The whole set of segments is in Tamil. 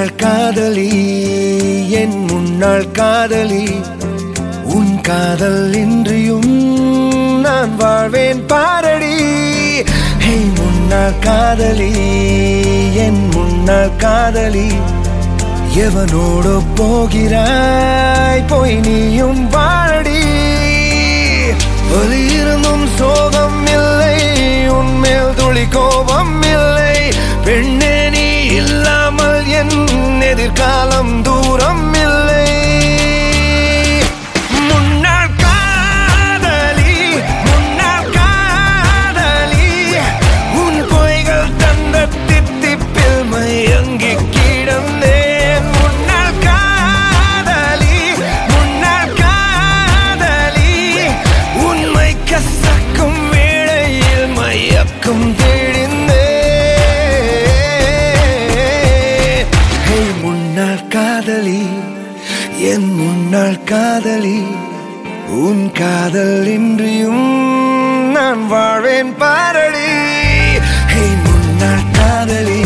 முன்னாள் காதலி என் முன்னாள் காதலி. உன் காதல் இன்றியும் நான் வாழ்வேன் பாரடி. ஹே முன்னாள் காதலி என் முன்னாள் காதலி. எவனோடு போகிறாய் போய் நீயும் பாரடி காதலி உன் காதல் இன்றியும் நான் வாழ்வேன் பாரடி. முன்னாள் காதலி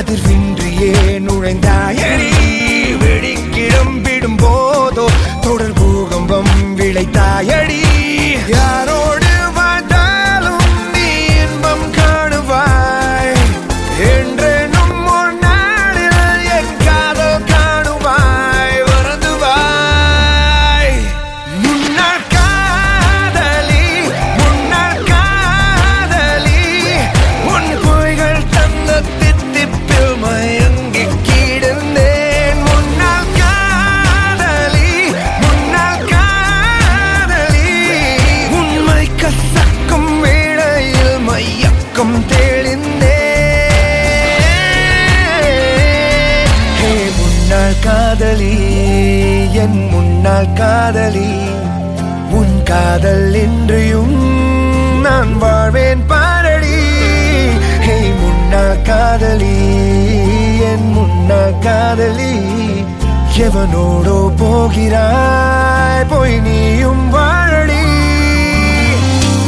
அதிர்வின்றியே நுழைந்தான் என் முன்னால் காதலி உன் காதல் இன்றியும் நான் வாழ்வேன் பாரடி. ஹே முன்னால் காதலி என் முன்னால் காதலி எவனோடோ போகிறாய் போய் நீயும் வாழடி.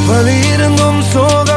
வலியிருந்தும் சோக